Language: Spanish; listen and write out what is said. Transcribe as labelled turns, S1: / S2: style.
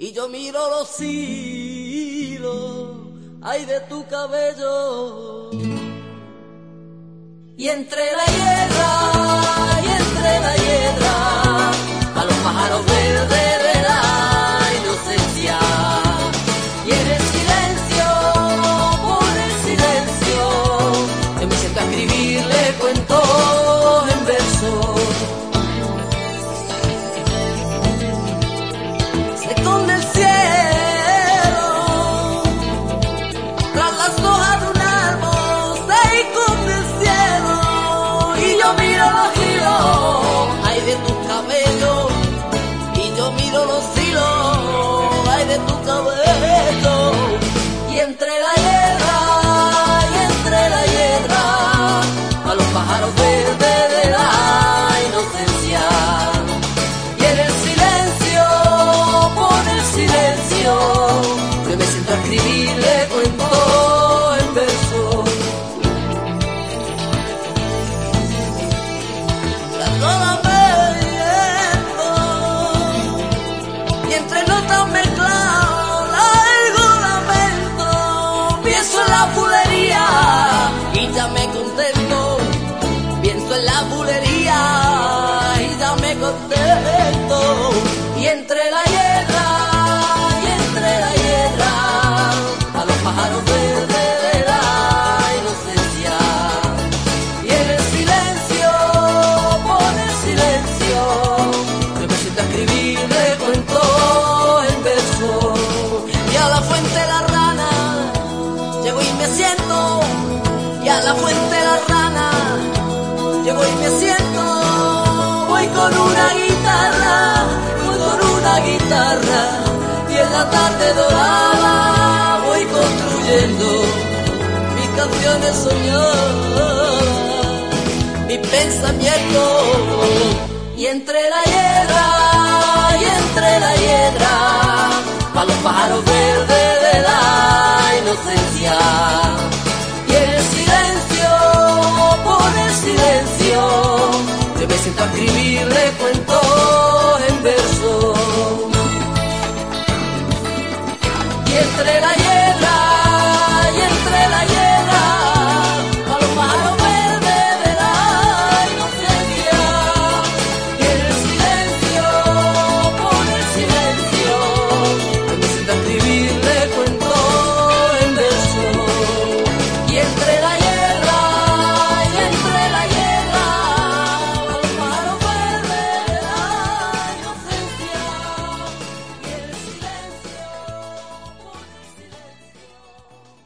S1: Y yo miro los hilos, ay de tu cabello. Y entre la hierba, y entre la hierba y entre la hierba a los pájaros verdes de la inocencia. Y en el silencio por el silencio yo me siento a escribirle cuento en verso. Y a la fuente la rana llego y me siento. Y a la fuente la rana llego y me siento tarde dorada voy construyendo. Mis canciones soñadas mi pensamiento. Y entre la hierba y entre la hierba a los pájaros verdes de la inocencia. Y el silencio por el silencio yo me siento a cuentos